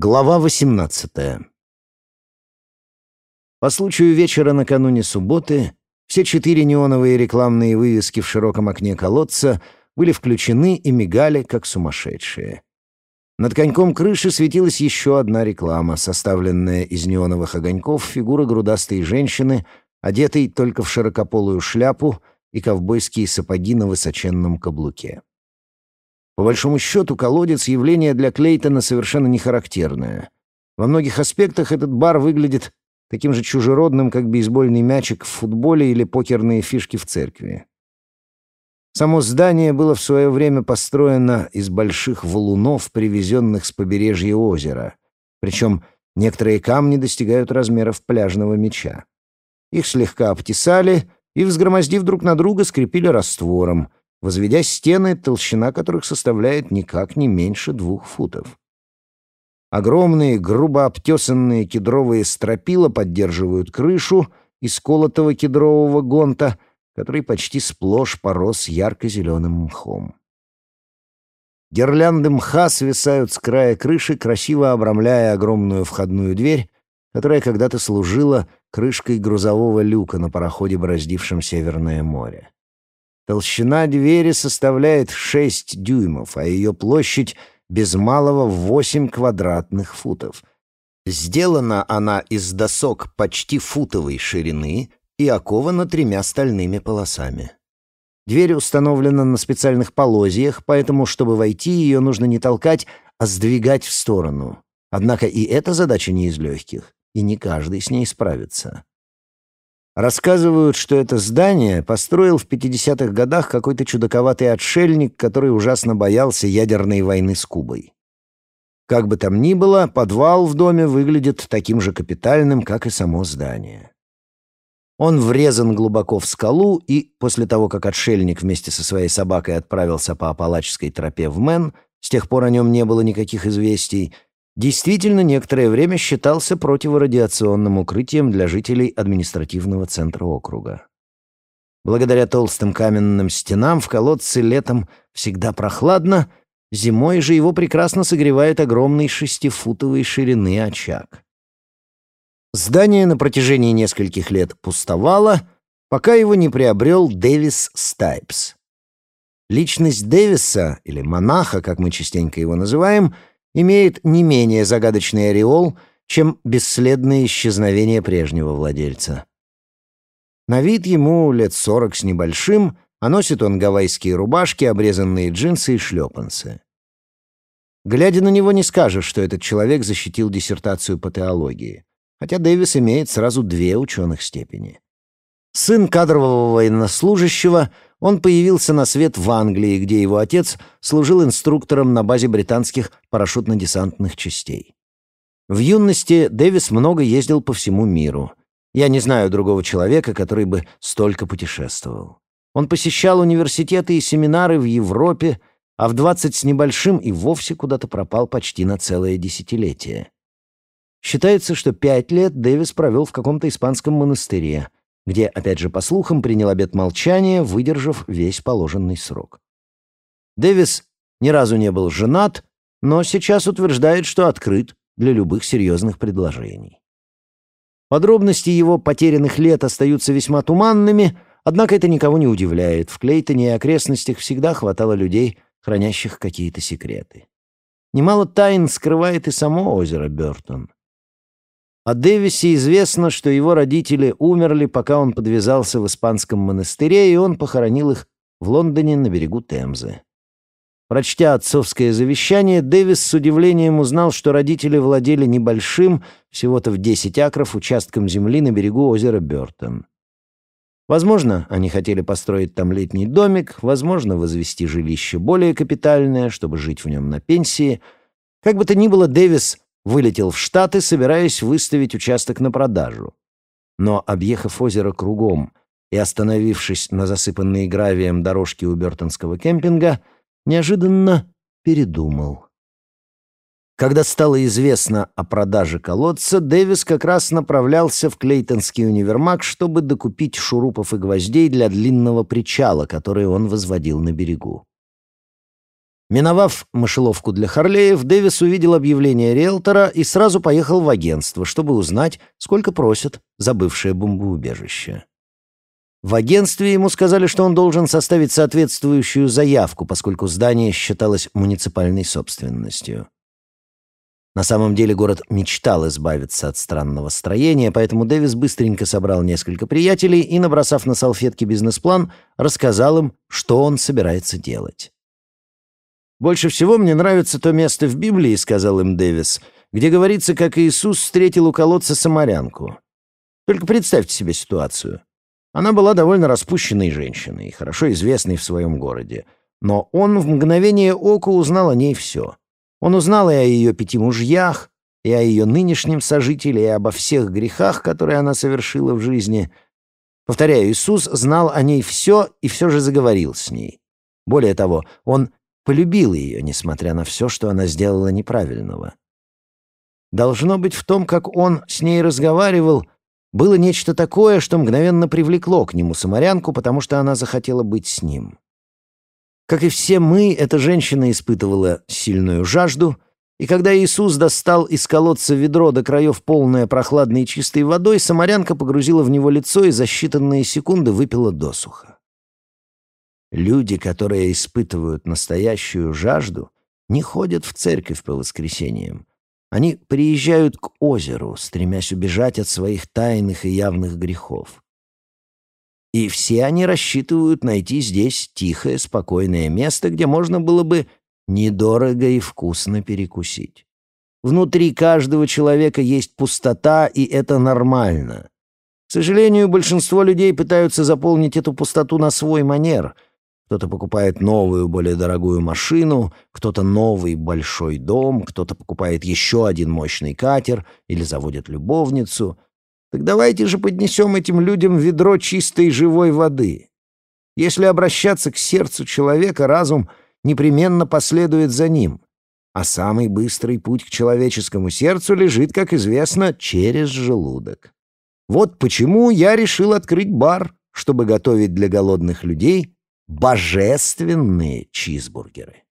Глава 18 По случаю вечера накануне субботы все четыре неоновые рекламные вывески в широком окне колодца были включены и мигали, как сумасшедшие. Над коньком крыши светилась еще одна реклама, составленная из неоновых огоньков фигура грудастой женщины, одетой только в широкополую шляпу и ковбойские сапоги на высоченном каблуке. По большому счету, колодец — явление для Клейтона совершенно не характерное. Во многих аспектах этот бар выглядит таким же чужеродным, как бейсбольный мячик в футболе или покерные фишки в церкви. Само здание было в свое время построено из больших валунов, привезенных с побережья озера. Причем некоторые камни достигают размеров пляжного мяча. Их слегка обтесали и, взгромоздив друг на друга, скрепили раствором — возведя стены, толщина которых составляет никак не меньше двух футов. Огромные, грубо обтесанные кедровые стропила поддерживают крышу из колотого кедрового гонта, который почти сплошь порос ярко-зеленым мхом. Гирлянды мха свисают с края крыши, красиво обрамляя огромную входную дверь, которая когда-то служила крышкой грузового люка на пароходе, бороздившем Северное море. Толщина двери составляет 6 дюймов, а ее площадь без малого 8 квадратных футов. Сделана она из досок почти футовой ширины и окована тремя стальными полосами. Дверь установлена на специальных полозьях, поэтому, чтобы войти, ее нужно не толкать, а сдвигать в сторону. Однако и эта задача не из легких, и не каждый с ней справится. Рассказывают, что это здание построил в 50-х годах какой-то чудаковатый отшельник, который ужасно боялся ядерной войны с Кубой. Как бы там ни было, подвал в доме выглядит таким же капитальным, как и само здание. Он врезан глубоко в скалу, и после того, как отшельник вместе со своей собакой отправился по Апалачской тропе в Мэн, с тех пор о нем не было никаких известий — действительно некоторое время считался противорадиационным укрытием для жителей административного центра округа. Благодаря толстым каменным стенам в колодце летом всегда прохладно, зимой же его прекрасно согревает огромный шестифутовой ширины очаг. Здание на протяжении нескольких лет пустовало, пока его не приобрел Дэвис Стайпс. Личность Дэвиса, или монаха, как мы частенько его называем — имеет не менее загадочный ореол, чем бесследное исчезновение прежнего владельца. На вид ему лет сорок с небольшим, а носит он гавайские рубашки, обрезанные джинсы и шлепанцы. Глядя на него, не скажешь, что этот человек защитил диссертацию по теологии, хотя Дэвис имеет сразу две ученых степени. Сын кадрового военнослужащего — он появился на свет в Англии, где его отец служил инструктором на базе британских парашютно-десантных частей. В юности Дэвис много ездил по всему миру. Я не знаю другого человека, который бы столько путешествовал. Он посещал университеты и семинары в Европе, а в двадцать с небольшим и вовсе куда-то пропал почти на целое десятилетие. Считается, что пять лет Дэвис провел в каком-то испанском монастыре — где, опять же по слухам, принял обет молчания, выдержав весь положенный срок. Дэвис ни разу не был женат, но сейчас утверждает, что открыт для любых серьезных предложений. Подробности его потерянных лет остаются весьма туманными, однако это никого не удивляет. В Клейтоне и окрестностях всегда хватало людей, хранящих какие-то секреты. Немало тайн скрывает и само озеро Бёртон. О Дэвисе известно, что его родители умерли, пока он подвязался в испанском монастыре, и он похоронил их в Лондоне на берегу Темзы. Прочтя отцовское завещание, Дэвис с удивлением узнал, что родители владели небольшим, всего-то в 10 акров, участком земли на берегу озера Бёртон. Возможно, они хотели построить там летний домик, возможно, возвести жилище более капитальное, чтобы жить в нем на пенсии. Как бы то ни было, Дэвис вылетел в Штаты, собираясь выставить участок на продажу. Но, объехав озеро кругом и остановившись на засыпанной гравием дорожке у Бертонского кемпинга, неожиданно передумал. Когда стало известно о продаже колодца, Дэвис как раз направлялся в Клейтонский универмаг, чтобы докупить шурупов и гвоздей для длинного причала, который он возводил на берегу. Миновав мышеловку для Харлеев, Дэвис увидел объявление риэлтора и сразу поехал в агентство, чтобы узнать, сколько просят за бывшее бомбоубежище. В агентстве ему сказали, что он должен составить соответствующую заявку, поскольку здание считалось муниципальной собственностью. На самом деле город мечтал избавиться от странного строения, поэтому Дэвис быстренько собрал несколько приятелей и, набросав на салфетке бизнес-план, рассказал им, что он собирается делать. «Больше всего мне нравится то место в Библии», — сказал им Дэвис, где говорится, как Иисус встретил у колодца самарянку. Только представьте себе ситуацию. Она была довольно распущенной женщиной, хорошо известной в своем городе. Но он в мгновение ока узнал о ней все. Он узнал и о ее пяти мужьях, и о ее нынешнем сожителе, и обо всех грехах, которые она совершила в жизни. Повторяю, Иисус знал о ней все и все же заговорил с ней. Более того, он полюбил ее, несмотря на все, что она сделала неправильного. Должно быть, в том, как он с ней разговаривал, было нечто такое, что мгновенно привлекло к нему самарянку, потому что она захотела быть с ним. Как и все мы, эта женщина испытывала сильную жажду, и когда Иисус достал из колодца ведро до краев полное прохладной и чистой водой, самарянка погрузила в него лицо и за считанные секунды выпила досуха. Люди, которые испытывают настоящую жажду, не ходят в церковь по воскресеньям. Они приезжают к озеру, стремясь убежать от своих тайных и явных грехов. И все они рассчитывают найти здесь тихое, спокойное место, где можно было бы недорого и вкусно перекусить. Внутри каждого человека есть пустота, и это нормально. К сожалению, большинство людей пытаются заполнить эту пустоту на свой манер — кто-то покупает новую, более дорогую машину, кто-то новый большой дом, кто-то покупает еще один мощный катер или заводит любовницу. Так давайте же поднесем этим людям ведро чистой живой воды. Если обращаться к сердцу человека, разум непременно последует за ним. А самый быстрый путь к человеческому сердцу лежит, как известно, через желудок. Вот почему я решил открыть бар, чтобы готовить для голодных людей божественные чизбургеры.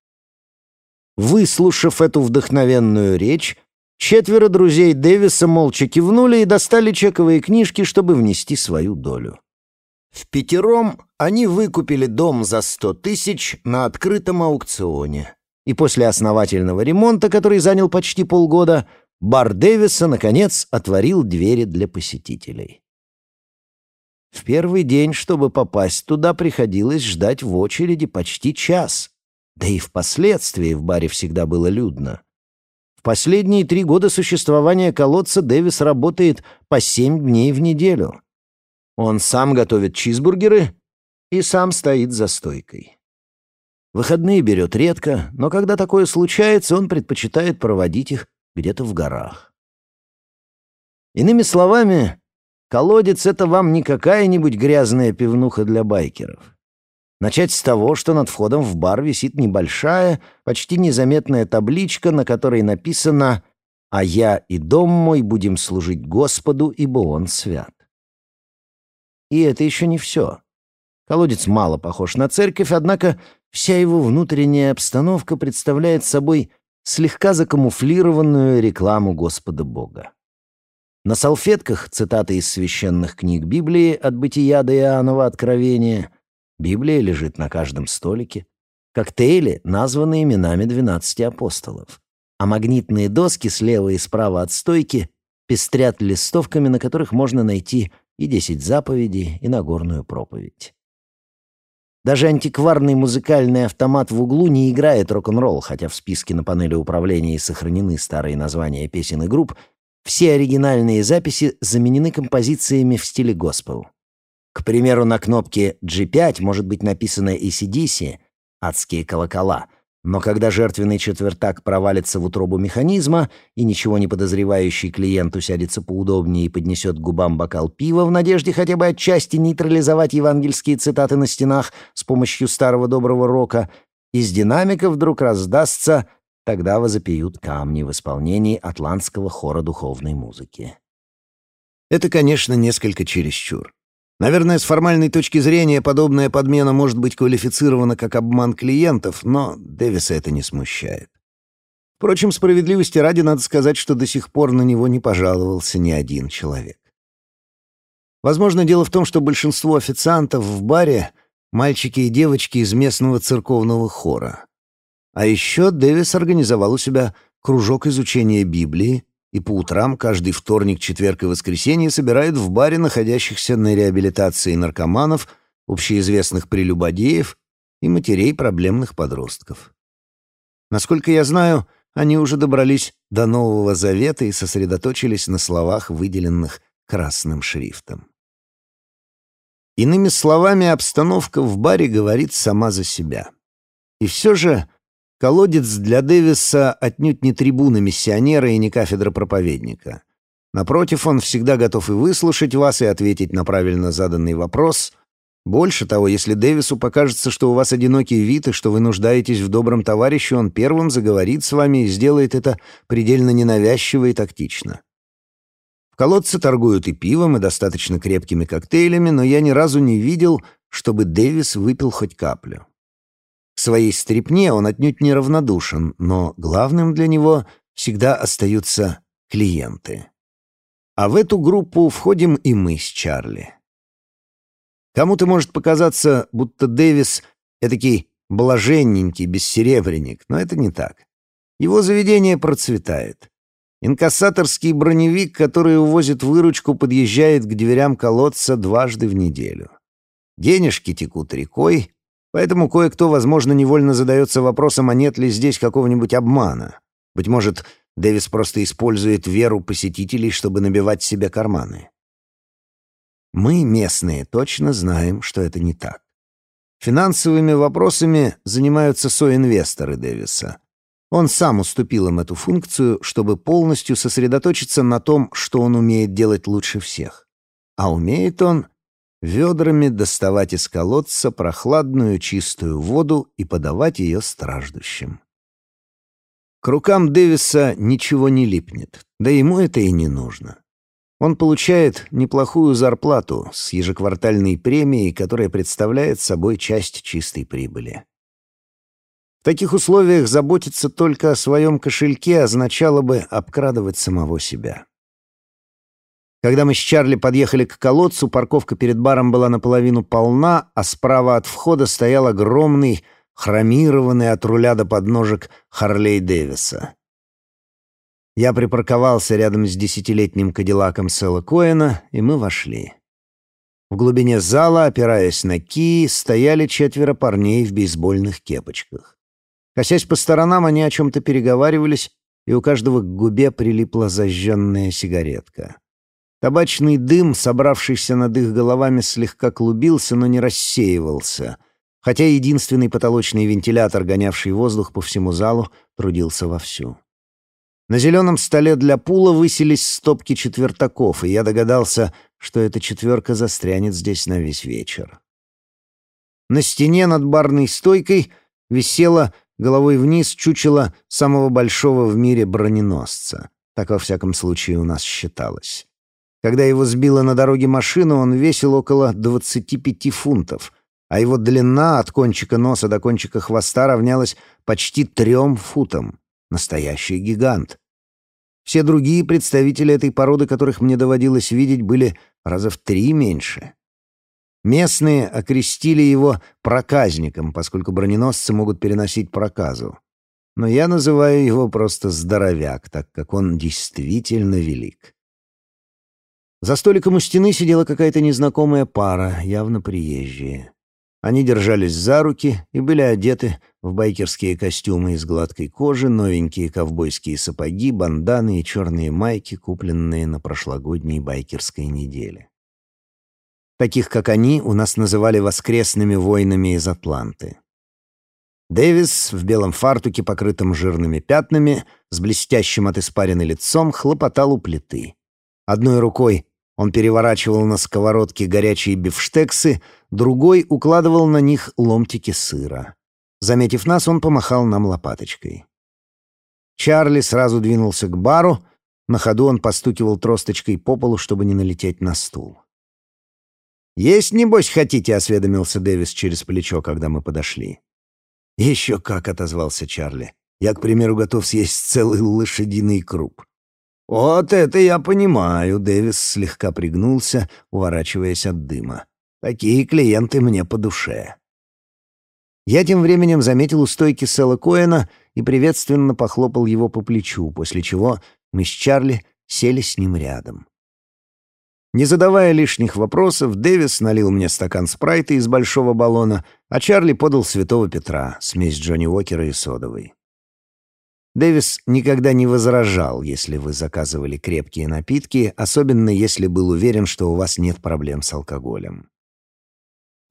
Выслушав эту вдохновенную речь, четверо друзей Дэвиса молча кивнули и достали чековые книжки, чтобы внести свою долю. В пятером они выкупили дом за сто тысяч на открытом аукционе. И после основательного ремонта, который занял почти полгода, бар Дэвиса, наконец, отворил двери для посетителей. В первый день, чтобы попасть туда, приходилось ждать в очереди почти час. Да и впоследствии в баре всегда было людно. В последние три года существования колодца Дэвис работает по семь дней в неделю. Он сам готовит чизбургеры и сам стоит за стойкой. Выходные берет редко, но когда такое случается, он предпочитает проводить их где-то в горах. Иными словами, Колодец — это вам не какая-нибудь грязная пивнуха для байкеров. Начать с того, что над входом в бар висит небольшая, почти незаметная табличка, на которой написано «А я и дом мой будем служить Господу, ибо Он свят». И это еще не все. Колодец мало похож на церковь, однако вся его внутренняя обстановка представляет собой слегка закамуфлированную рекламу Господа Бога. На салфетках цитаты из священных книг Библии от Бытия до Иоаннова Откровения. Библия лежит на каждом столике. Коктейли названы именами двенадцати апостолов. А магнитные доски слева и справа от стойки пестрят листовками, на которых можно найти и десять заповедей, и Нагорную проповедь. Даже антикварный музыкальный автомат в углу не играет рок-н-ролл, хотя в списке на панели управления и сохранены старые названия песен и групп, все оригинальные записи заменены композициями в стиле госпел. К примеру, на кнопке G5 может быть написано ACDC «Адские колокола», но когда жертвенный четвертак провалится в утробу механизма, и ничего не подозревающий клиент усядется поудобнее и поднесет губам бокал пива в надежде хотя бы отчасти нейтрализовать евангельские цитаты на стенах с помощью старого доброго рока, из динамика вдруг раздастся Тогда возопьют камни в исполнении атлантского хора духовной музыки. Это, конечно, несколько чересчур. Наверное, с формальной точки зрения подобная подмена может быть квалифицирована как обман клиентов, но Дэвиса это не смущает. Впрочем, справедливости ради надо сказать, что до сих пор на него не пожаловался ни один человек. Возможно, дело в том, что большинство официантов в баре — мальчики и девочки из местного церковного хора. А еще Дэвис организовал у себя кружок изучения Библии, и по утрам каждый вторник, четверг и воскресенье собирает в баре находящихся на реабилитации наркоманов, общеизвестных прелюбодеев и матерей проблемных подростков. Насколько я знаю, они уже добрались до Нового Завета и сосредоточились на словах, выделенных красным шрифтом. Иными словами, обстановка в баре говорит сама за себя. И все же Колодец для Дэвиса отнюдь не трибуна миссионера и не кафедра проповедника. Напротив, он всегда готов и выслушать вас, и ответить на правильно заданный вопрос. Больше того, если Дэвису покажется, что у вас одинокий вид и что вы нуждаетесь в добром товарище, он первым заговорит с вами и сделает это предельно ненавязчиво и тактично. В колодце торгуют и пивом, и достаточно крепкими коктейлями, но я ни разу не видел, чтобы Дэвис выпил хоть каплю. Своей стрипне он отнюдь не равнодушен, но главным для него всегда остаются клиенты. А в эту группу входим и мы с Чарли. Кому-то может показаться, будто Дэвис — этакий блаженненький бессеребренник, но это не так. Его заведение процветает. Инкассаторский броневик, который увозит выручку, подъезжает к дверям колодца дважды в неделю. Денежки текут рекой, Поэтому кое-кто, возможно, невольно задается вопросом, а нет ли здесь какого-нибудь обмана. Быть может, Дэвис просто использует веру посетителей, чтобы набивать себе карманы. Мы, местные, точно знаем, что это не так. Финансовыми вопросами занимаются соинвесторы Дэвиса. Он сам уступил им эту функцию, чтобы полностью сосредоточиться на том, что он умеет делать лучше всех. А умеет он ведрами доставать из колодца прохладную чистую воду и подавать ее страждущим. К рукам Дэвиса ничего не липнет, да ему это и не нужно. Он получает неплохую зарплату с ежеквартальной премией, которая представляет собой часть чистой прибыли. В таких условиях заботиться только о своем кошельке означало бы обкрадывать самого себя. Когда мы с Чарли подъехали к колодцу, парковка перед баром была наполовину полна, а справа от входа стоял огромный, хромированный от руля до подножек Харлей Дэвиса. Я припарковался рядом с десятилетним кадиллаком Сэла Коэна, и мы вошли. В глубине зала, опираясь на кии, стояли четверо парней в бейсбольных кепочках. Косясь по сторонам, они о чем-то переговаривались, и у каждого к губе прилипла зажженная сигаретка. Табачный дым, собравшийся над их головами, слегка клубился, но не рассеивался, хотя единственный потолочный вентилятор, гонявший воздух по всему залу, трудился вовсю. На зеленом столе для пула высились стопки четвертаков, и я догадался, что эта четверка застрянет здесь на весь вечер. На стене над барной стойкой висела головой вниз чучело самого большого в мире броненосца. Так, во всяком случае, у нас считалось. Когда его сбила на дороге машина, он весил около 25 фунтов, а его длина от кончика носа до кончика хвоста равнялась почти трем футам. Настоящий гигант. Все другие представители этой породы, которых мне доводилось видеть, были раза в три меньше. Местные окрестили его проказником, поскольку броненосцы могут переносить проказу. Но я называю его просто здоровяк, так как он действительно велик. За столиком у стены сидела какая-то незнакомая пара, явно приезжие. Они держались за руки и были одеты в байкерские костюмы из гладкой кожи, новенькие ковбойские сапоги, банданы и черные майки, купленные на прошлогодней байкерской неделе. Таких, как они, у нас называли воскресными воинами из Атланты. Дэвис в белом фартуке, покрытом жирными пятнами, с блестящим от испарины лицом, хлопотал у плиты. Одной рукой он переворачивал на сковородке горячие бифштексы, другой укладывал на них ломтики сыра. Заметив нас, он помахал нам лопаточкой. Чарли сразу двинулся к бару, на ходу он постукивал тросточкой по полу, чтобы не налететь на стул. «Есть, небось, хотите?» — осведомился Дэвис через плечо, когда мы подошли. «Еще как!» — отозвался Чарли. «Я, к примеру, готов съесть целый лошадиный круп». «Вот это я понимаю», — Дэвис слегка пригнулся, уворачиваясь от дыма. «Такие клиенты мне по душе». Я тем временем заметил у стойки Сэла Коэна и приветственно похлопал его по плечу, после чего мы с Чарли сели с ним рядом. Не задавая лишних вопросов, Дэвис налил мне стакан спрайта из большого баллона, а Чарли подал Святого Петра, смесь Джонни Уокера и содовой. Дэвис никогда не возражал, если вы заказывали крепкие напитки, особенно если был уверен, что у вас нет проблем с алкоголем.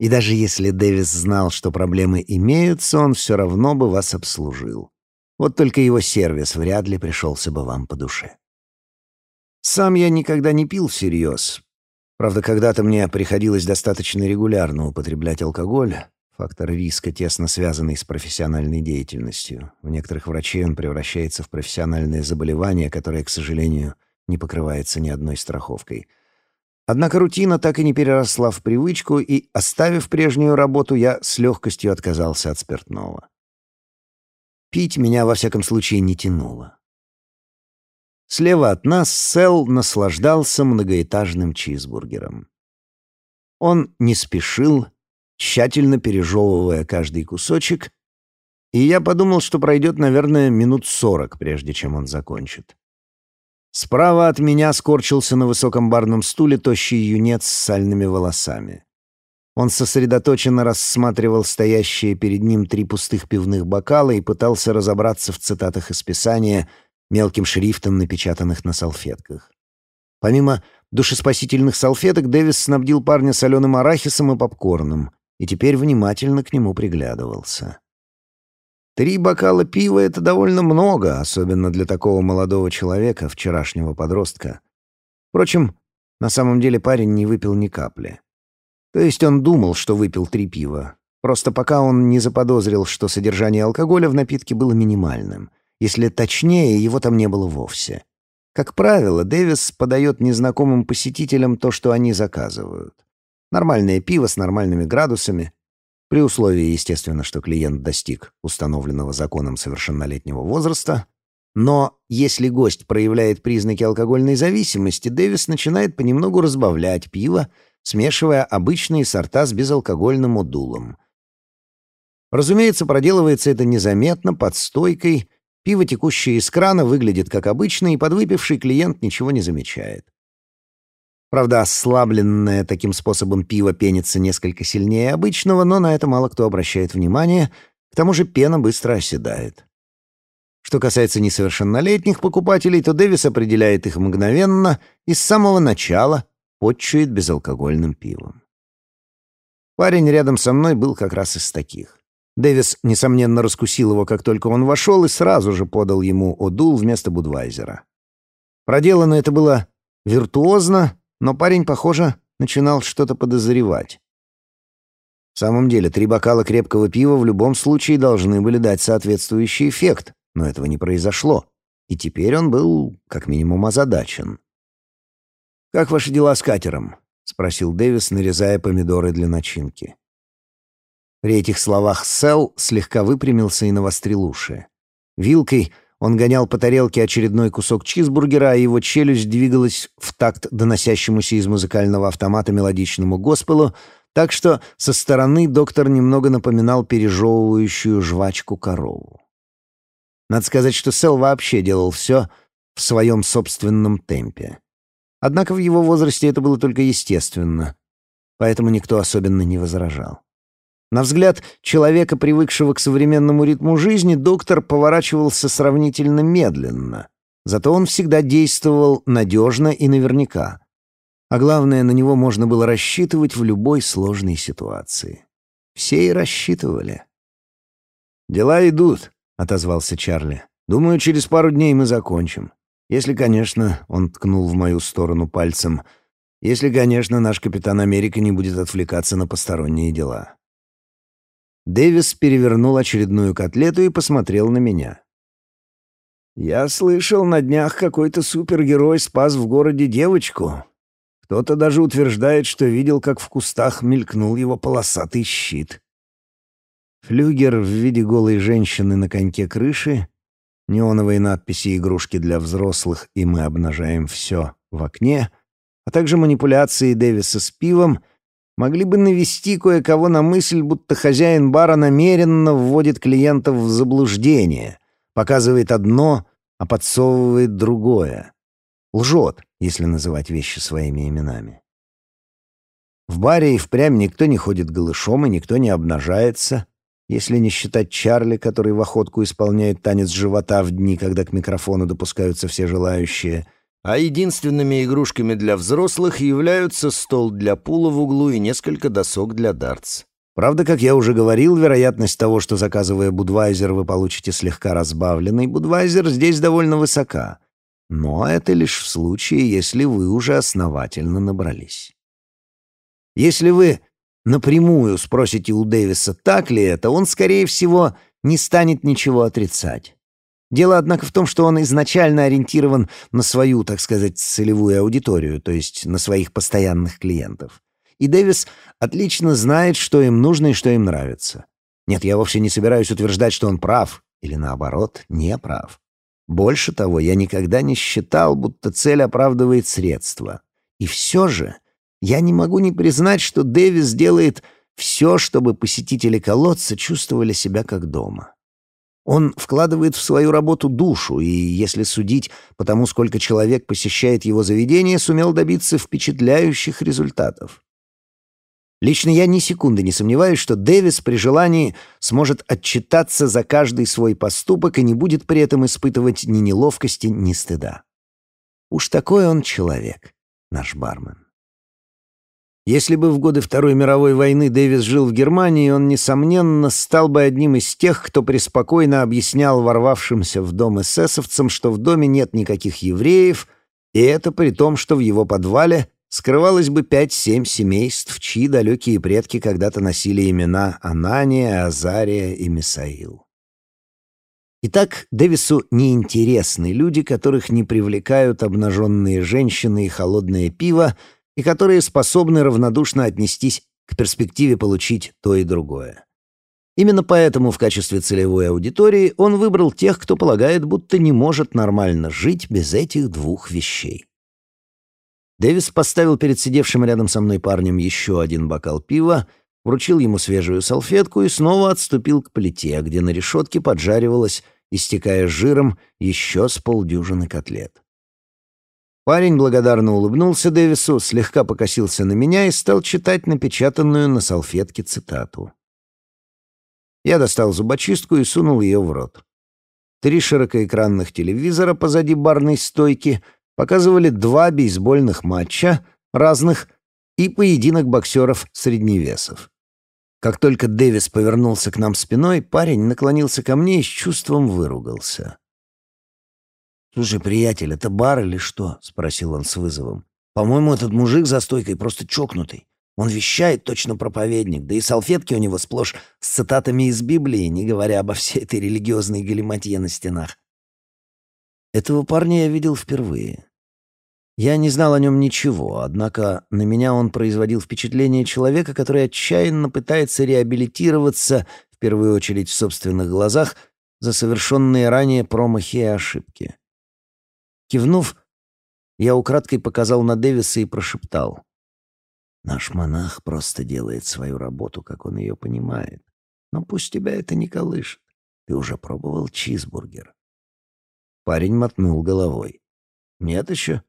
И даже если Дэвис знал, что проблемы имеются, он все равно бы вас обслужил. Вот только его сервис вряд ли пришелся бы вам по душе. Сам я никогда не пил всерьез. Правда, когда-то мне приходилось достаточно регулярно употреблять алкоголь, фактор риска, тесно связанный с профессиональной деятельностью. У некоторых врачей он превращается в профессиональное заболевание, которое, к сожалению, не покрывается ни одной страховкой. Однако рутина так и не переросла в привычку, и, оставив прежнюю работу, я с легкостью отказался от спиртного. Пить меня, во всяком случае, не тянуло. Слева от нас Сел наслаждался многоэтажным чизбургером. Он не спешил, тщательно пережевывая каждый кусочек, и я подумал, что пройдет, наверное, минут сорок, прежде чем он закончит. Справа от меня скорчился на высоком барном стуле тощий юнец с сальными волосами. Он сосредоточенно рассматривал стоящие перед ним три пустых пивных бокала и пытался разобраться в цитатах из Писания, мелким шрифтом напечатанных на салфетках. Помимо душеспасительных салфеток, Дэвис снабдил парня соленым арахисом и попкорном и теперь внимательно к нему приглядывался. Три бокала пива — это довольно много, особенно для такого молодого человека, вчерашнего подростка. Впрочем, на самом деле парень не выпил ни капли. То есть он думал, что выпил три пива. Просто пока он не заподозрил, что содержание алкоголя в напитке было минимальным. Если точнее, его там не было вовсе. Как правило, Дэвис подает незнакомым посетителям то, что они заказывают. Нормальное пиво с нормальными градусами, при условии, естественно, что клиент достиг установленного законом совершеннолетнего возраста. Но если гость проявляет признаки алкогольной зависимости, Дэвис начинает понемногу разбавлять пиво, смешивая обычные сорта с безалкогольным удулом. Разумеется, проделывается это незаметно, под стойкой. Пиво, текущее из крана, выглядит как обычно, и подвыпивший клиент ничего не замечает. Правда, ослабленное таким способом пиво пенится несколько сильнее обычного, но на это мало кто обращает внимание, к тому же пена быстро оседает. Что касается несовершеннолетних покупателей, то Дэвис определяет их мгновенно и с самого начала подчует безалкогольным пивом. Парень рядом со мной был как раз из таких. Дэвис, несомненно, раскусил его, как только он вошел, и сразу же подал ему Одул вместо Будвайзера. Проделано это было виртуозно, но парень, похоже, начинал что-то подозревать. В самом деле, три бокала крепкого пива в любом случае должны были дать соответствующий эффект, но этого не произошло, и теперь он был, как минимум, озадачен. «Как ваши дела с катером?» — спросил Дэвис, нарезая помидоры для начинки. При этих словах Сэл слегка выпрямился и навострил уши. Вилкой он гонял по тарелке очередной кусок чизбургера, а его челюсть двигалась в такт доносящемуся из музыкального автомата мелодичному госпелу, так что со стороны доктор немного напоминал пережевывающую жвачку корову. Надо сказать, что Сэл вообще делал все в своем собственном темпе. Однако в его возрасте это было только естественно, поэтому никто особенно не возражал. На взгляд человека, привыкшего к современному ритму жизни, доктор поворачивался сравнительно медленно. Зато он всегда действовал надежно и наверняка. А главное, на него можно было рассчитывать в любой сложной ситуации. Все и рассчитывали. «Дела идут», — отозвался Чарли. «Думаю, через пару дней мы закончим. Если, конечно, он ткнул в мою сторону пальцем, если, конечно, наш капитан Америка не будет отвлекаться на посторонние дела. Дэвис перевернул очередную котлету и посмотрел на меня. «Я слышал, на днях какой-то супергерой спас в городе девочку. Кто-то даже утверждает, что видел, как в кустах мелькнул его полосатый щит. Флюгер в виде голой женщины на коньке крыши, неоновые надписи «Игрушки для взрослых» и «Мы обнажаем все» в окне, а также манипуляции Дэвиса с пивом могли бы навести кое-кого на мысль, будто хозяин бара намеренно вводит клиентов в заблуждение, показывает одно, а подсовывает другое. Лжет, если называть вещи своими именами. В баре и впрямь никто не ходит голышом и никто не обнажается, если не считать Чарли, который в охотку исполняет танец живота в дни, когда к микрофону допускаются все желающие. А единственными игрушками для взрослых являются стол для пула в углу и несколько досок для дартс. Правда, как я уже говорил, вероятность того, что заказывая Будвайзер, вы получите слегка разбавленный Будвайзер, здесь довольно высока. Но это лишь в случае, если вы уже основательно набрались. Если вы напрямую спросите у Дэвиса, так ли это, он, скорее всего, не станет ничего отрицать. Дело, однако, в том, что он изначально ориентирован на свою, так сказать, целевую аудиторию, то есть на своих постоянных клиентов и Дэвис отлично знает, что им нужно и что им нравится. Нет, я вовсе не собираюсь утверждать, что он прав, или наоборот, не прав. Больше того, я никогда не считал, будто цель оправдывает средства. И все же я не могу не признать, что Дэвис делает все, чтобы посетители колодца чувствовали себя как дома. Он вкладывает в свою работу душу, и, если судить по тому, сколько человек посещает его заведение, сумел добиться впечатляющих результатов. Лично я ни секунды не сомневаюсь, что Дэвис при желании сможет отчитаться за каждый свой поступок и не будет при этом испытывать ни неловкости, ни стыда. Уж такой он человек, наш бармен. Если бы в годы Второй мировой войны Дэвис жил в Германии, он, несомненно, стал бы одним из тех, кто преспокойно объяснял ворвавшимся в дом эсэсовцам, что в доме нет никаких евреев, и это при том, что в его подвале скрывалось бы пять-семь семейств, чьи далекие предки когда-то носили имена Анания, Азария и Мисаил. Итак, Дэвису неинтересны люди, которых не привлекают обнаженные женщины и холодное пиво, и которые способны равнодушно отнестись к перспективе получить то и другое. Именно поэтому в качестве целевой аудитории он выбрал тех, кто полагает, будто не может нормально жить без этих двух вещей. Дэвис поставил перед сидевшим рядом со мной парнем еще один бокал пива, вручил ему свежую салфетку и снова отступил к плите, где на решетке поджаривалась, истекая жиром, еще с полдюжины котлет. Парень благодарно улыбнулся Дэвису, слегка покосился на меня и стал читать напечатанную на салфетке цитату. Я достал зубочистку и сунул ее в рот. Три широкоэкранных телевизора позади барной стойки — показывали два бейсбольных матча разных и поединок боксеров-средневесов. Как только Дэвис повернулся к нам спиной, парень наклонился ко мне и с чувством выругался. «Слушай, приятель, это бар или что?» — спросил он с вызовом. «По-моему, этот мужик за стойкой просто чокнутый. Он вещает точно проповедник, да и салфетки у него сплошь с цитатами из Библии, не говоря обо всей этой религиозной галиматье на стенах. Этого парня я видел впервые. Я не знал о нем ничего, однако на меня он производил впечатление человека, который отчаянно пытается реабилитироваться, в первую очередь в собственных глазах, за совершенные ранее промахи и ошибки. Кивнув, я украдкой показал на Дэвиса и прошептал. «Наш монах просто делает свою работу, как он ее понимает. Но пусть тебя это не колышет. Ты уже пробовал чизбургер?» Парень мотнул головой. «Нет еще?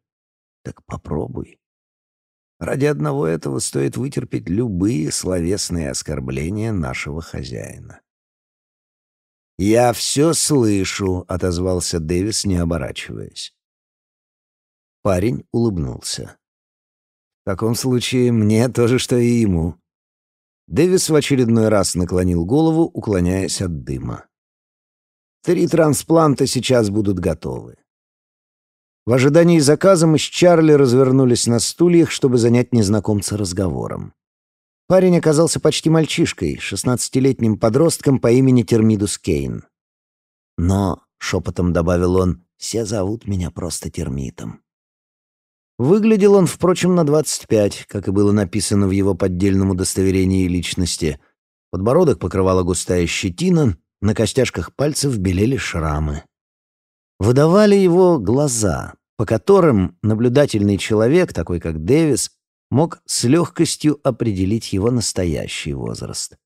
Так попробуй. Ради одного этого стоит вытерпеть любые словесные оскорбления нашего хозяина». «Я все слышу», — отозвался Дэвис, не оборачиваясь. Парень улыбнулся. «В таком случае мне тоже, что и ему». Дэвис в очередной раз наклонил голову, уклоняясь от дыма. Три транспланта сейчас будут готовы. В ожидании заказа мы с Чарли развернулись на стульях, чтобы занять незнакомца разговором. Парень оказался почти мальчишкой, шестнадцатилетним подростком по имени Термидус Кейн. Но, — шепотом добавил он, — все зовут меня просто Термитом. Выглядел он, впрочем, на 25, как и было написано в его поддельном удостоверении личности. Подбородок покрывала густая щетина, на костяшках пальцев белели шрамы. Выдавали его глаза, по которым наблюдательный человек, такой как Дэвис, мог с легкостью определить его настоящий возраст.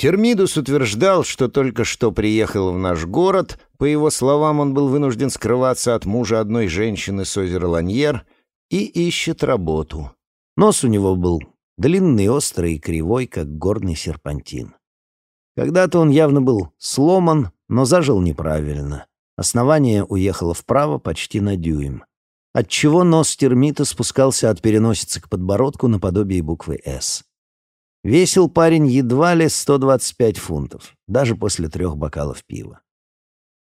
Термидус утверждал, что только что приехал в наш город. По его словам, он был вынужден скрываться от мужа одной женщины с озера Ланьер и ищет работу. Нос у него был длинный, острый и кривой, как горный серпантин. Когда-то он явно был сломан, но зажил неправильно. Основание уехало вправо почти на дюйм, отчего нос термита спускался от переносицы к подбородку наподобие буквы «С». Весил парень едва ли 125 фунтов, даже после трех бокалов пива.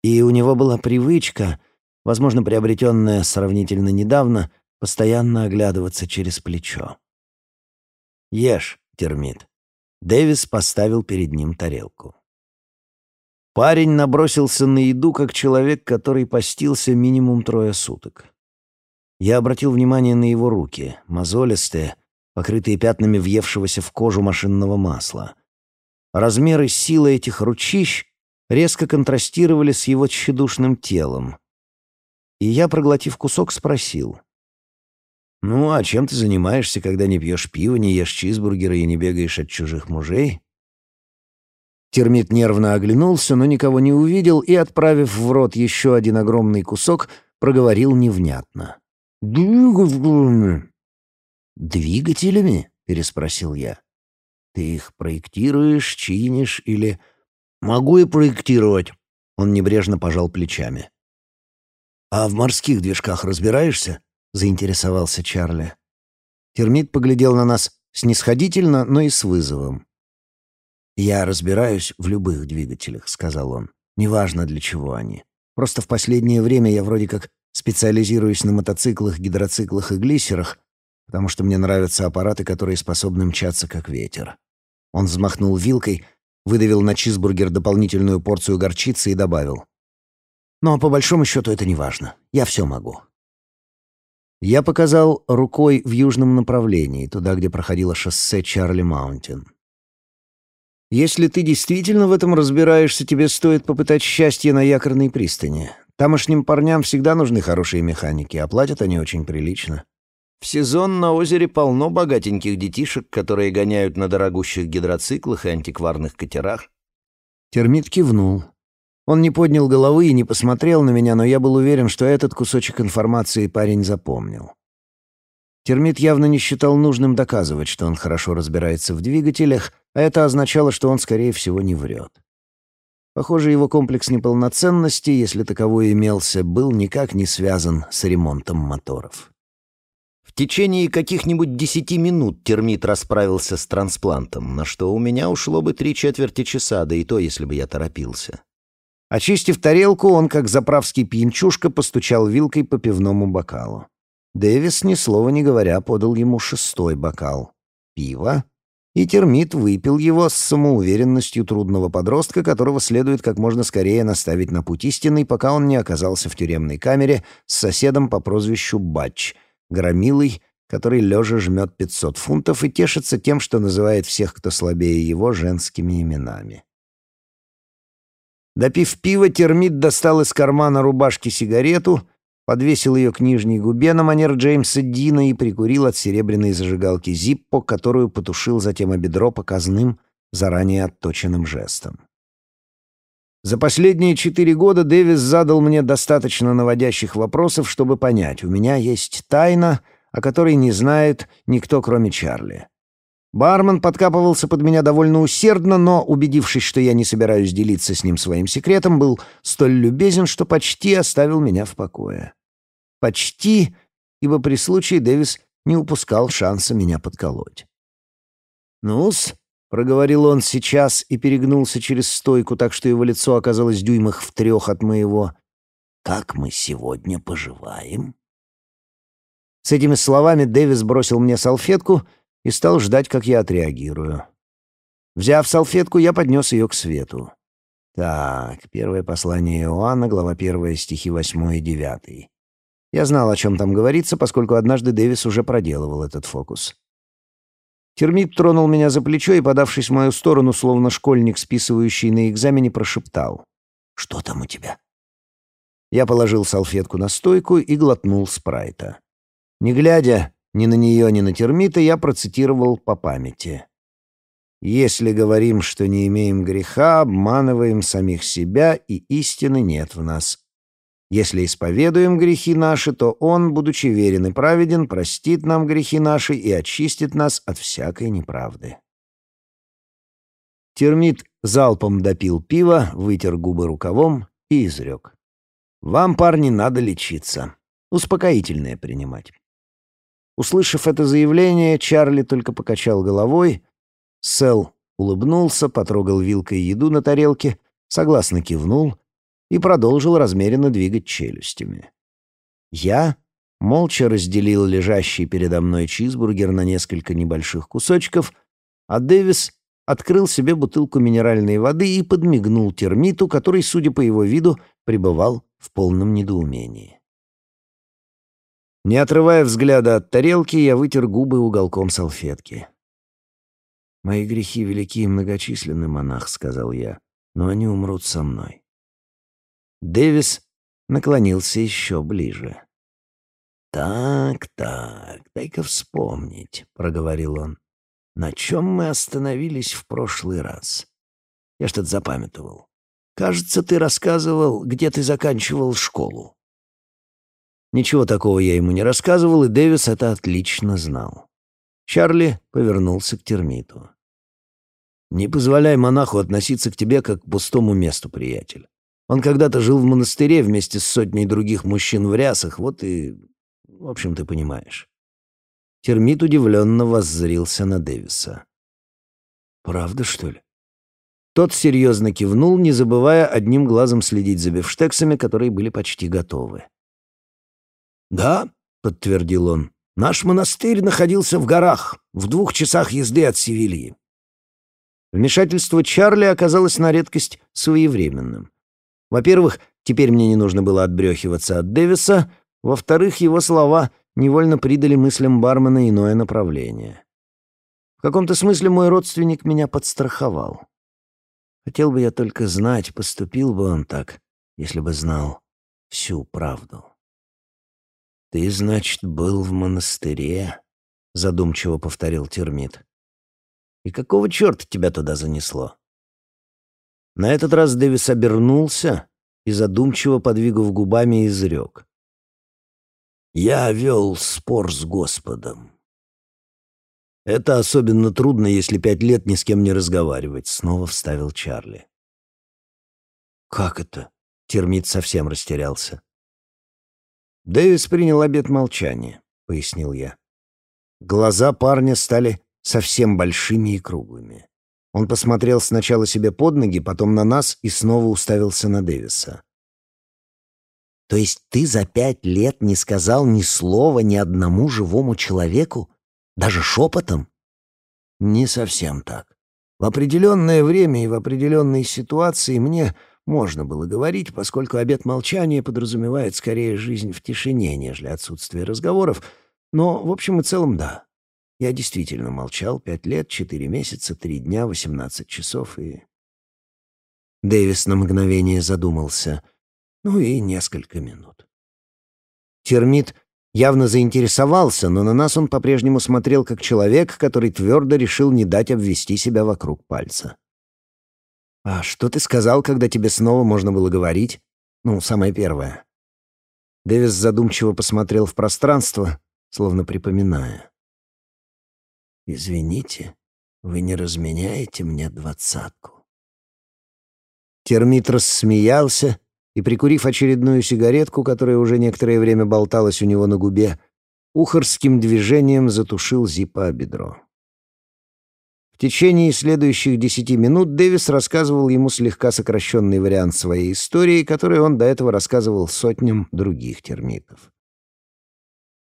И у него была привычка, возможно, приобретенная сравнительно недавно, постоянно оглядываться через плечо. «Ешь, термит». Дэвис поставил перед ним тарелку. Парень набросился на еду, как человек, который постился минимум трое суток. Я обратил внимание на его руки, мозолистые, покрытые пятнами въевшегося в кожу машинного масла. Размеры силы этих ручищ резко контрастировали с его тщедушным телом. И я, проглотив кусок, спросил. «Ну, а чем ты занимаешься, когда не пьешь пиво, не ешь чизбургеры и не бегаешь от чужих мужей?» Термит нервно оглянулся, но никого не увидел и, отправив в рот еще один огромный кусок, проговорил невнятно. «Двигателями». Переспросил я. «Ты их проектируешь, чинишь или...» «Могу и проектировать», — он небрежно пожал плечами. «А в морских движках разбираешься?» — заинтересовался Чарли. Термит поглядел на нас снисходительно, но и с вызовом. «Я разбираюсь в любых двигателях», — сказал он. «Неважно, для чего они. Просто в последнее время я вроде как специализируюсь на мотоциклах, гидроциклах и глиссерах, потому что мне нравятся аппараты, которые способны мчаться как ветер». Он взмахнул вилкой, выдавил на чизбургер дополнительную порцию горчицы и добавил. «Но по большому счету это не важно. Я все могу». Я показал рукой в южном направлении, туда, где проходило шоссе Чарли Маунтин. Если ты действительно в этом разбираешься, тебе стоит попытать счастье на якорной пристани. Тамошним парням всегда нужны хорошие механики, а платят они очень прилично. В сезон на озере полно богатеньких детишек, которые гоняют на дорогущих гидроциклах и антикварных катерах. Термит кивнул. Он не поднял головы и не посмотрел на меня, но я был уверен, что этот кусочек информации парень запомнил. Термит явно не считал нужным доказывать, что он хорошо разбирается в двигателях, а это означало, что он, скорее всего, не врет. Похоже, его комплекс неполноценности, если таковой имелся, был никак не связан с ремонтом моторов. В течение каких-нибудь десяти минут термит расправился с трансплантом, на что у меня ушло бы три четверти часа, да и то, если бы я торопился. Очистив тарелку, он, как заправский пьянчушка, постучал вилкой по пивному бокалу. Дэвис, ни слова не говоря, подал ему шестой бокал. Пиво. И термит выпил его с самоуверенностью трудного подростка, которого следует как можно скорее наставить на путь истинный, пока он не оказался в тюремной камере с соседом по прозвищу Батч, громилой, который лежа жмет 500 фунтов и тешится тем, что называет всех, кто слабее его, женскими именами. Допив пиво, термит достал из кармана рубашки сигарету — подвесил ее к нижней губе на манер Джеймса Дина и прикурил от серебряной зажигалки Зиппо, которую потушил затем о бедро показным, заранее отточенным жестом. За последние четыре года Дэвис задал мне достаточно наводящих вопросов, чтобы понять, у меня есть тайна, о которой не знает никто, кроме Чарли. Бармен подкапывался под меня довольно усердно, но, убедившись, что я не собираюсь делиться с ним своим секретом, был столь любезен, что почти оставил меня в покое. Почти, ибо при случае Дэвис не упускал шанса меня подколоть. «Ну-с», — проговорил он сейчас и перегнулся через стойку, так что его лицо оказалось дюймах в трех от моего. «Как мы сегодня поживаем?» С этими словами Дэвис бросил мне салфетку — и стал ждать, как я отреагирую. Взяв салфетку, я поднес ее к свету. Так, первое послание Иоанна, глава 1, стихи 8 и 9. Я знал, о чем там говорится, поскольку однажды Дэвис уже проделывал этот фокус. Термит тронул меня за плечо и, подавшись в мою сторону, словно школьник, списывающий на экзамене, прошептал. «Что там у тебя?» Я положил салфетку на стойку и глотнул спрайта. Не глядя ни на нее, ни на термита, я процитировал по памяти. «Если говорим, что не имеем греха, обманываем самих себя, и истины нет в нас. Если исповедуем грехи наши, то Он, будучи верен и праведен, простит нам грехи наши и очистит нас от всякой неправды». Термит залпом допил пиво, вытер губы рукавом и изрек. «Вам, парни, надо лечиться. Успокоительное принимать». Услышав это заявление, Чарли только покачал головой. Сэл улыбнулся, потрогал вилкой еду на тарелке, согласно кивнул и продолжил размеренно двигать челюстями. Я молча разделил лежащий передо мной чизбургер на несколько небольших кусочков, а Дэвис открыл себе бутылку минеральной воды и подмигнул термиту, который, судя по его виду, пребывал в полном недоумении. Не отрывая взгляда от тарелки, я вытер губы уголком салфетки. «Мои грехи велики и многочисленны, монах», — сказал я, — «но они умрут со мной». Дэвис наклонился еще ближе. «Так, так, дай-ка вспомнить», — проговорил он. «На чем мы остановились в прошлый раз? Я что-то запамятовал. Кажется, ты рассказывал, где ты заканчивал школу». Ничего такого я ему не рассказывал, и Дэвис это отлично знал. Чарли повернулся к термиту. «Не позволяй монаху относиться к тебе как к пустому месту, приятель. Он когда-то жил в монастыре вместе с сотней других мужчин в рясах, вот и... В общем, ты понимаешь». Термит удивленно воззрился на Дэвиса. «Правда, что ли?» Тот серьезно кивнул, не забывая одним глазом следить за бифштексами, которые были почти готовы. «Да», — подтвердил он, — «наш монастырь находился в горах, в двух часах езды от Севильи». Вмешательство Чарли оказалось на редкость своевременным. Во-первых, теперь мне не нужно было отбрехиваться от Дэвиса, во-вторых, его слова невольно придали мыслям бармена иное направление. В каком-то смысле мой родственник меня подстраховал. Хотел бы я только знать, поступил бы он так, если бы знал всю правду. «Ты, значит, был в монастыре?» — задумчиво повторил термит. «И какого черта тебя туда занесло?» На этот раз Дэвис обернулся и, задумчиво подвигав губами, изрек. «Я вел спор с Господом. Это особенно трудно, если пять лет ни с кем не разговаривать», — снова вставил Чарли. «Как это?» — термит совсем растерялся. «Дэвис принял обет молчания», — пояснил я. Глаза парня стали совсем большими и круглыми. Он посмотрел сначала себе под ноги, потом на нас и снова уставился на Дэвиса. «То есть ты за пять лет не сказал ни слова ни одному живому человеку? Даже шепотом?» «Не совсем так. В определенное время и в определенной ситуации мне можно было говорить, поскольку обет молчания подразумевает скорее жизнь в тишине, нежели отсутствие разговоров. Но, в общем и целом, да. Я действительно молчал пять лет, четыре месяца, три дня, восемнадцать часов и... Дэвис на мгновение задумался. Ну и несколько минут. Термит явно заинтересовался, но на нас он по-прежнему смотрел как человек, который твердо решил не дать обвести себя вокруг пальца. «А что ты сказал, когда тебе снова можно было говорить?» «Ну, самое первое». Дэвис задумчиво посмотрел в пространство, словно припоминая. «Извините, вы не разменяете мне двадцатку». Термит рассмеялся и, прикурив очередную сигаретку, которая уже некоторое время болталась у него на губе, ухорским движением затушил зипа бедро. В течение следующих десяти минут Дэвис рассказывал ему слегка сокращенный вариант своей истории, который он до этого рассказывал сотням других термитов.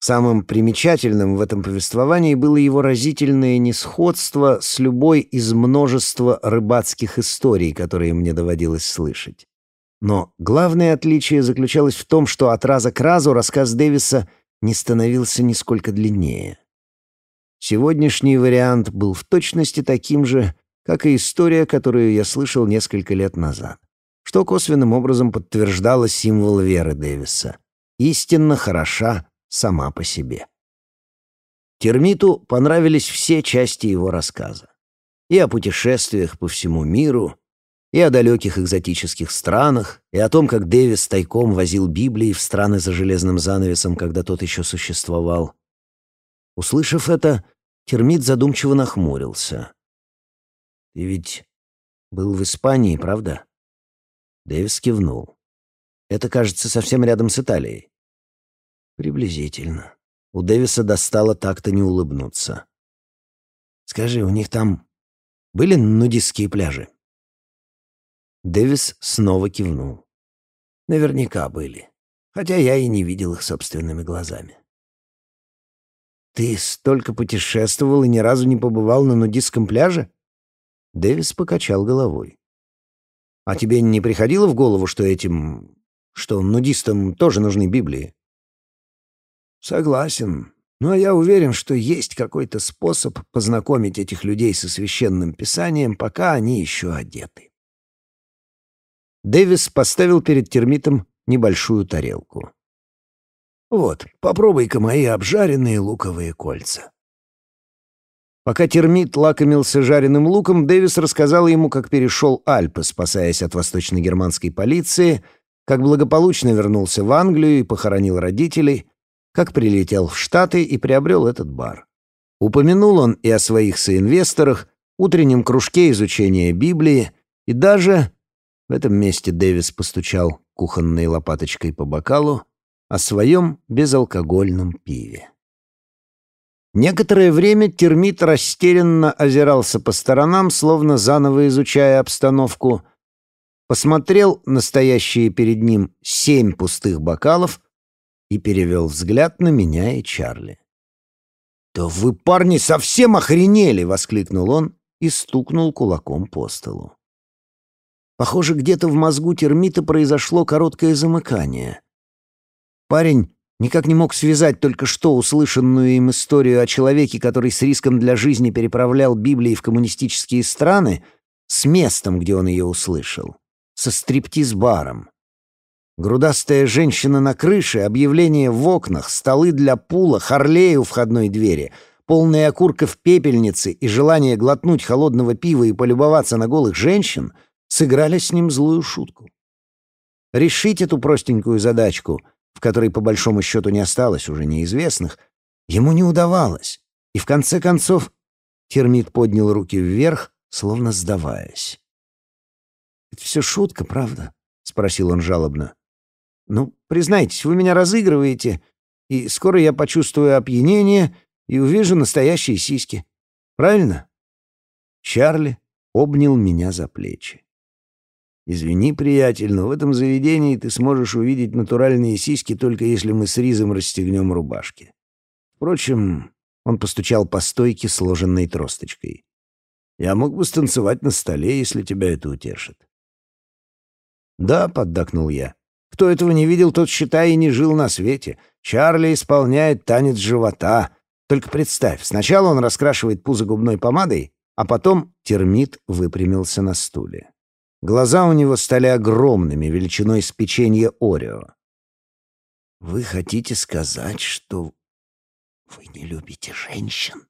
Самым примечательным в этом повествовании было его разительное несходство с любой из множества рыбацких историй, которые мне доводилось слышать. Но главное отличие заключалось в том, что от раза к разу рассказ Дэвиса не становился нисколько длиннее. Сегодняшний вариант был в точности таким же, как и история, которую я слышал несколько лет назад, что косвенным образом подтверждало символ веры Дэвиса. Истинно хороша сама по себе. Термиту понравились все части его рассказа. И о путешествиях по всему миру, и о далеких экзотических странах, и о том, как Дэвис тайком возил Библии в страны за железным занавесом, когда тот еще существовал. Услышав это, Термит задумчиво нахмурился. «Ты ведь был в Испании, правда?» Дэвис кивнул. «Это, кажется, совсем рядом с Италией». «Приблизительно». У Дэвиса достало так-то не улыбнуться. «Скажи, у них там были нудистские пляжи?» Дэвис снова кивнул. «Наверняка были, хотя я и не видел их собственными глазами». «Ты столько путешествовал и ни разу не побывал на нудистском пляже?» Дэвис покачал головой. «А тебе не приходило в голову, что этим... что нудистам тоже нужны Библии?» «Согласен. Но я уверен, что есть какой-то способ познакомить этих людей со священным писанием, пока они еще одеты». Дэвис поставил перед термитом небольшую тарелку. «Вот, попробуй-ка мои обжаренные луковые кольца». Пока термит лакомился жареным луком, Дэвис рассказал ему, как перешел Альпы, спасаясь от восточно-германской полиции, как благополучно вернулся в Англию и похоронил родителей, как прилетел в Штаты и приобрел этот бар. Упомянул он и о своих соинвесторах, утреннем кружке изучения Библии и даже в этом месте Дэвис постучал кухонной лопаточкой по бокалу о своем безалкогольном пиве. Некоторое время термит растерянно озирался по сторонам, словно заново изучая обстановку, посмотрел на стоящие перед ним семь пустых бокалов и перевел взгляд на меня и Чарли. «Да вы, парни, совсем охренели!» — воскликнул он и стукнул кулаком по столу. Похоже, где-то в мозгу термита произошло короткое замыкание. Парень никак не мог связать только что услышанную им историю о человеке, который с риском для жизни переправлял Библии в коммунистические страны, с местом, где он ее услышал, со стриптиз-баром. Грудастая женщина на крыше, объявления в окнах, столы для пула, харлей у входной двери, полные окурков пепельницы и желание глотнуть холодного пива и полюбоваться на голых женщин — сыграли с ним злую шутку. Решить эту простенькую задачку, в которой по большому счету не осталось уже неизвестных, ему не удавалось, и в конце концов термит поднял руки вверх, словно сдаваясь. «Это все шутка, правда?» — спросил он жалобно. «Ну, признайтесь, вы меня разыгрываете, и скоро я почувствую опьянение и увижу настоящие сиськи. Правильно?» Чарли обнял меня за плечи. «Извини, приятель, но в этом заведении ты сможешь увидеть натуральные сиськи только если мы с Ризом расстегнем рубашки. Впрочем, он постучал по стойке, сложенной тросточкой. Я мог бы станцевать на столе, если тебя это утешит». «Да», — поддакнул я. «Кто этого не видел, тот, считай, и не жил на свете. Чарли исполняет танец живота. Только представь, сначала он раскрашивает пузо губной помадой, а потом термит выпрямился на стуле. Глаза у него стали огромными, величиной с печенье Орео. «Вы хотите сказать, что вы не любите женщин?»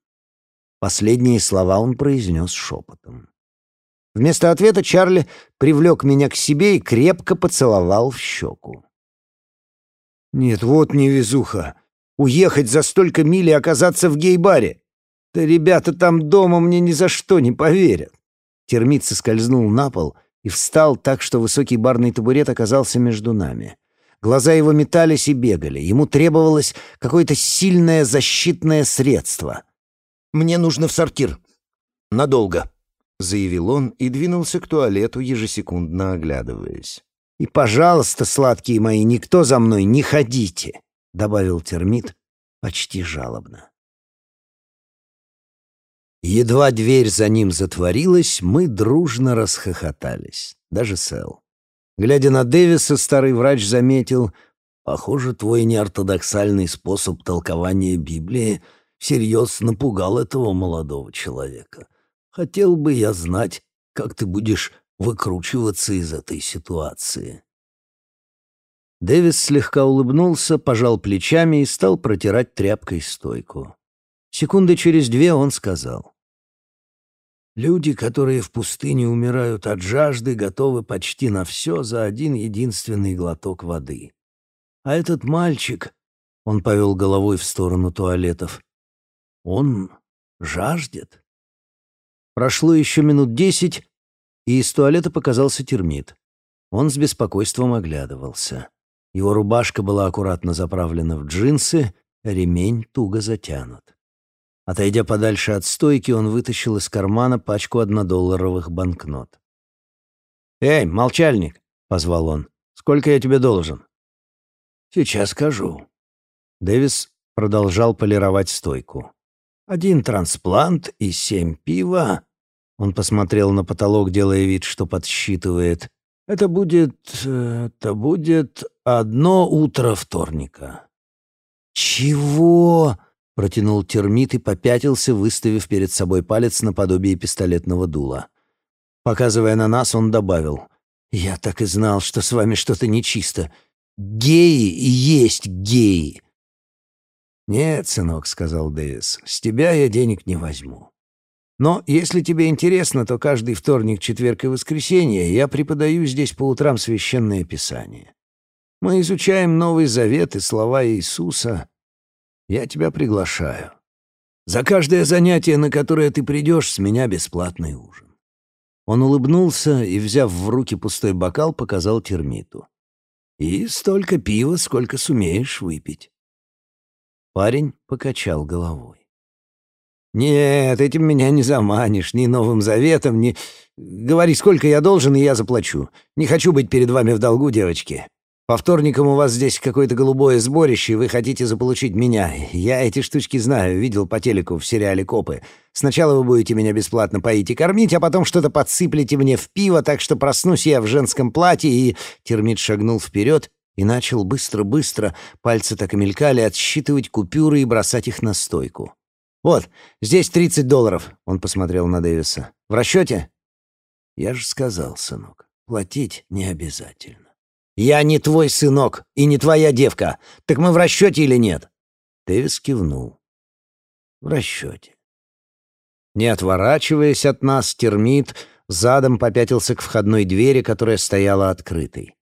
Последние слова он произнес шепотом. Вместо ответа Чарли привлек меня к себе и крепко поцеловал в щеку. «Нет, вот невезуха. Уехать за столько миль и оказаться в гей-баре. Да ребята там дома мне ни за что не поверят». Термит соскользнул на пол и встал так, что высокий барный табурет оказался между нами. Глаза его метались и бегали. Ему требовалось какое-то сильное защитное средство. «Мне нужно в сортир. Надолго», — заявил он и двинулся к туалету, ежесекундно оглядываясь. «И, пожалуйста, сладкие мои, никто за мной не ходите», — добавил термит почти жалобно. Едва дверь за ним затворилась, мы дружно расхохотались. Даже Сэл. Глядя на Дэвиса, старый врач заметил, «Похоже, твой неортодоксальный способ толкования Библии всерьез напугал этого молодого человека. Хотел бы я знать, как ты будешь выкручиваться из этой ситуации». Дэвис слегка улыбнулся, пожал плечами и стал протирать тряпкой стойку. Секунды через две он сказал. «Люди, которые в пустыне умирают от жажды, готовы почти на все за один единственный глоток воды. А этот мальчик...» — он повел головой в сторону туалетов. «Он жаждет». Прошло еще минут десять, и из туалета показался термит. Он с беспокойством оглядывался. Его рубашка была аккуратно заправлена в джинсы, ремень туго затянут. Отойдя подальше от стойки, он вытащил из кармана пачку однодолларовых банкнот. «Эй, молчальник!» — позвал он. «Сколько я тебе должен?» «Сейчас скажу». Дэвис продолжал полировать стойку. «Один трансплант и семь пива». Он посмотрел на потолок, делая вид, что подсчитывает. «Это будет... это будет Одно утро вторника. «Чего?» — протянул термит и попятился, выставив перед собой палец наподобие пистолетного дула. Показывая на нас, он добавил. «Я так и знал, что с вами что-то нечисто. Геи и есть геи!» «Нет, сынок», — сказал Дэвис, — «с тебя я денег не возьму. Но если тебе интересно, то каждый вторник, четверг и воскресенье я преподаю здесь по утрам священное писание. Мы изучаем Новый Завет и слова Иисуса. Я тебя приглашаю. За каждое занятие, на которое ты придешь, с меня бесплатный ужин». Он улыбнулся и, взяв в руки пустой бокал, показал термиту. «И столько пива, сколько сумеешь выпить». Парень покачал головой. «Нет, этим меня не заманишь, ни Новым Заветом, ни... Говори, сколько я должен, и я заплачу. Не хочу быть перед вами в долгу, девочки. По вторникам у вас здесь какое-то голубое сборище, и вы хотите заполучить меня. Я эти штучки знаю, видел по телеку в сериале «Копы». Сначала вы будете меня бесплатно поить и кормить, а потом что-то подсыплете мне в пиво, так что проснусь я в женском платье, и...» Термит шагнул вперед и начал быстро-быстро, пальцы так и мелькали, отсчитывать купюры и бросать их на стойку. «Вот, здесь тридцать долларов», — он посмотрел на Дэвиса. «В расчете?» «Я же сказал, сынок, платить не обязательно». «Я не твой сынок и не твоя девка. Так мы в расчете или нет?» Дэвис кивнул. «В расчете». Не отворачиваясь от нас, термит задом попятился к входной двери, которая стояла открытой.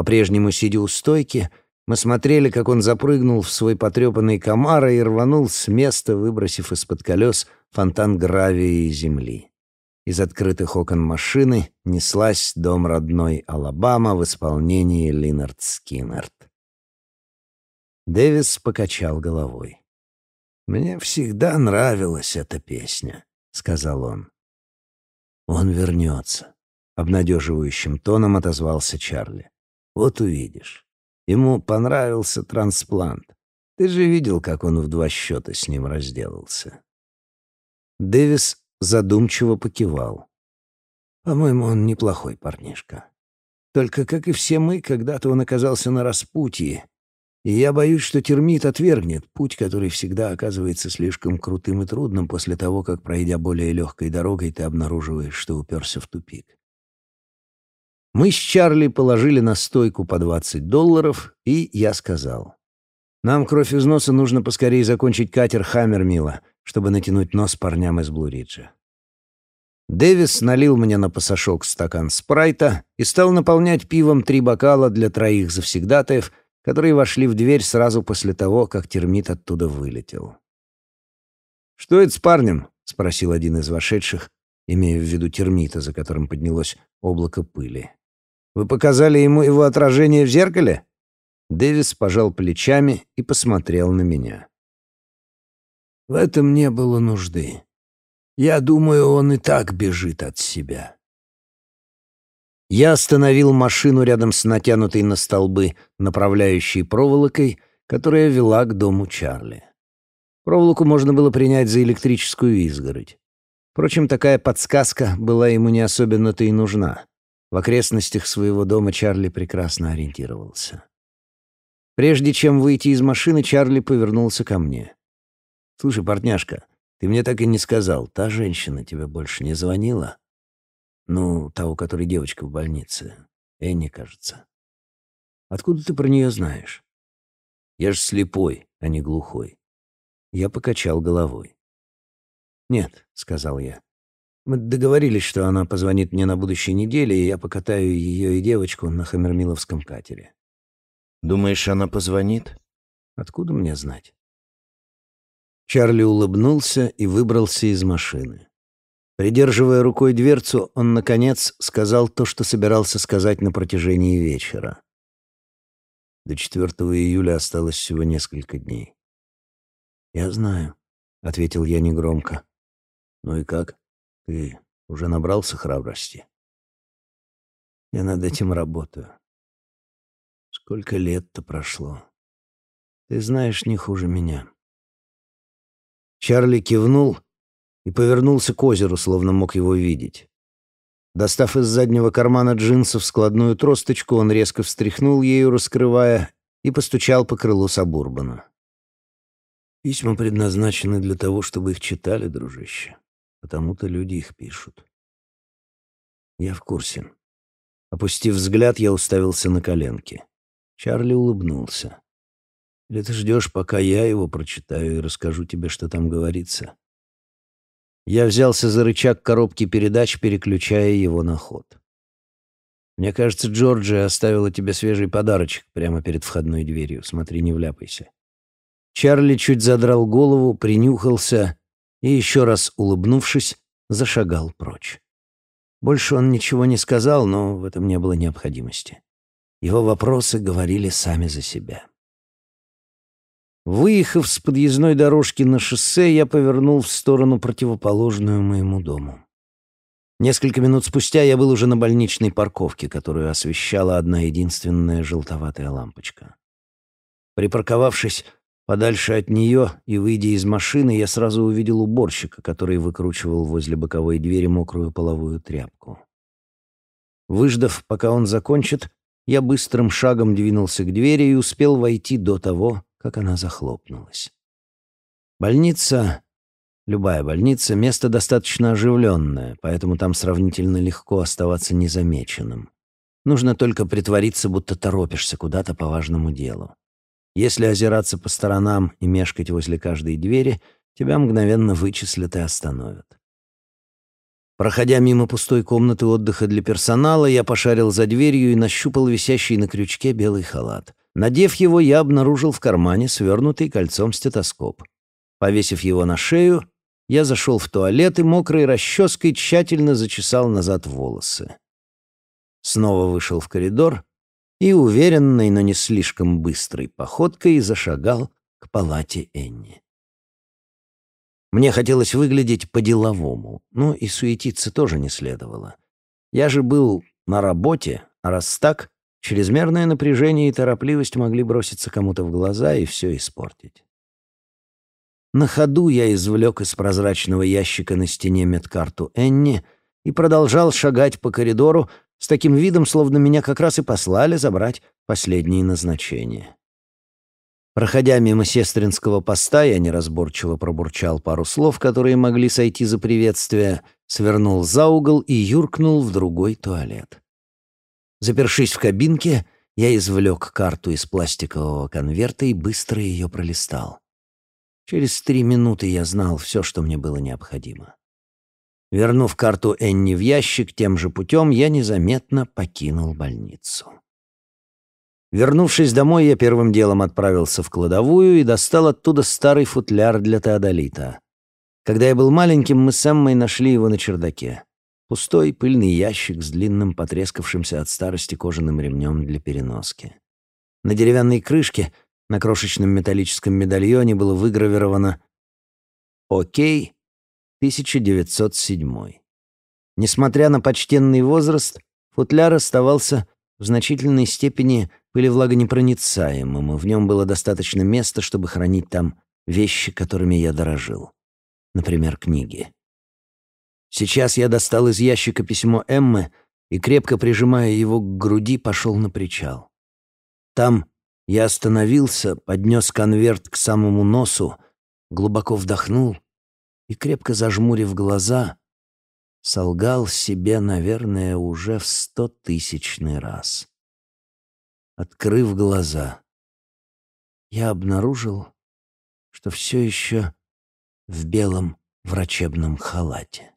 По-прежнему, сидя у стойки, мы смотрели, как он запрыгнул в свой потрепанный комар и рванул с места, выбросив из-под колес фонтан гравия и земли. Из открытых окон машины неслась дом родной Алабама в исполнении Линард Скиннерт. Дэвис покачал головой. «Мне всегда нравилась эта песня», — сказал он. «Он вернется», — обнадеживающим тоном отозвался Чарли. «Вот увидишь. Ему понравился трансплант. Ты же видел, как он в два счета с ним разделался». Дэвис задумчиво покивал. «По-моему, он неплохой парнишка. Только, как и все мы, когда-то он оказался на распутье, и я боюсь, что термит отвергнет путь, который всегда оказывается слишком крутым и трудным после того, как, пройдя более легкой дорогой, ты обнаруживаешь, что уперся в тупик. Мы с Чарли положили на стойку по 20 долларов, и я сказал. «Нам кровь из носа нужно поскорее закончить катер Хаммермила чтобы натянуть нос парням из Блуриджа. Дэвис налил мне на пасашок стакан спрайта и стал наполнять пивом три бокала для троих завсегдатаев, которые вошли в дверь сразу после того, как термит оттуда вылетел. «Что это с парнем?» — спросил один из вошедших, имея в виду термита, за которым поднялось облако пыли. «Вы показали ему его отражение в зеркале?» Дэвис пожал плечами и посмотрел на меня. В этом не было нужды. Я думаю, он и так бежит от себя. Я остановил машину рядом с натянутой на столбы направляющей проволокой, которая вела к дому Чарли. Проволоку можно было принять за электрическую изгородь. Впрочем, такая подсказка была ему не особенно-то и нужна. В окрестностях своего дома Чарли прекрасно ориентировался. Прежде чем выйти из машины, Чарли повернулся ко мне. «Слушай, партняшка, ты мне так и не сказал, та женщина тебе больше не звонила?» «Ну, та, у которой девочка в больнице. Энни, кажется». «Откуда ты про нее знаешь?» «Я же слепой, а не глухой». Я покачал головой. «Нет», — сказал я. «Мы договорились, что она позвонит мне на будущей неделе, и я покатаю ее и девочку на Хамермиловском катере». «Думаешь, она позвонит?» «Откуда мне знать?» Чарли улыбнулся и выбрался из машины. Придерживая рукой дверцу, он, наконец, сказал то, что собирался сказать на протяжении вечера. До 4 июля осталось всего несколько дней. «Я знаю», — ответил я негромко. «Ну и как? Ты уже набрался храбрости?» «Я над этим работаю. Сколько лет-то прошло. Ты знаешь не хуже меня». Чарли кивнул и повернулся к озеру, словно мог его видеть. Достав из заднего кармана джинсов складную тросточку, он резко встряхнул ею, раскрывая, и постучал по крылу Сабурбана. «Письма предназначены для того, чтобы их читали, дружище. Потому-то люди их пишут». «Я в курсе». Опустив взгляд, я уставился на коленки. Чарли улыбнулся. «Или ты ждешь, пока я его прочитаю и расскажу тебе, что там говорится?» Я взялся за рычаг коробки передач, переключая его на ход. «Мне кажется, Джорджия оставила тебе свежий подарочек прямо перед входной дверью. Смотри, не вляпайся». Чарли чуть задрал голову, принюхался и, еще раз улыбнувшись, зашагал прочь. Больше он ничего не сказал, но в этом не было необходимости. Его вопросы говорили сами за себя. Выехав с подъездной дорожки на шоссе, я повернул в сторону, противоположную моему дому. Несколько минут спустя я был уже на больничной парковке, которую освещала одна единственная желтоватая лампочка. Припарковавшись подальше от нее и выйдя из машины, я сразу увидел уборщика, который выкручивал возле боковой двери мокрую половую тряпку. Выждав, пока он закончит, я быстрым шагом двинулся к двери и успел войти до того, как она захлопнулась. Больница, любая больница, место достаточно оживленное, поэтому там сравнительно легко оставаться незамеченным. Нужно только притвориться, будто торопишься куда-то по важному делу. Если озираться по сторонам и мешкать возле каждой двери, тебя мгновенно вычислят и остановят. Проходя мимо пустой комнаты отдыха для персонала, я пошарил за дверью и нащупал висящий на крючке белый халат. Надев его, я обнаружил в кармане свернутый кольцом стетоскоп. Повесив его на шею, я зашел в туалет и мокрой расческой тщательно зачесал назад волосы. Снова вышел в коридор и уверенной, но не слишком быстрой походкой зашагал к палате Энни. Мне хотелось выглядеть по-деловому, но и суетиться тоже не следовало. Я же был на работе, а раз так, Чрезмерное напряжение и торопливость могли броситься кому-то в глаза и все испортить. На ходу я извлек из прозрачного ящика на стене медкарту Энни и продолжал шагать по коридору с таким видом, словно меня как раз и послали забрать последние назначения. Проходя мимо сестринского поста, я неразборчиво пробурчал пару слов, которые могли сойти за приветствие, свернул за угол и юркнул в другой туалет. Запершись в кабинке, я извлек карту из пластикового конверта и быстро ее пролистал. Через три минуты я знал все, что мне было необходимо. Вернув карту Энни в ящик тем же путем, я незаметно покинул больницу. Вернувшись домой, я первым делом отправился в кладовую и достал оттуда старый футляр для теодолита. Когда я был маленьким, мы с Эммой нашли его на чердаке. Пустой пыльный ящик с длинным потрескавшимся от старости кожаным ремнем для переноски. На деревянной крышке на крошечном металлическом медальоне было выгравировано «Окей, 1907». Несмотря на почтенный возраст, футляр оставался в значительной степени пылевлагонепроницаемым, и в нем было достаточно места, чтобы хранить там вещи, которыми я дорожил. Например, книги. Сейчас я достал из ящика письмо Эммы, и, крепко прижимая его к груди, пошел на причал. Там я остановился, поднес конверт к самому носу, глубоко вдохнул и, крепко зажмурив глаза, солгал себе, наверное, уже в стотысячный раз. Открыв глаза, я обнаружил, что все еще в белом врачебном халате.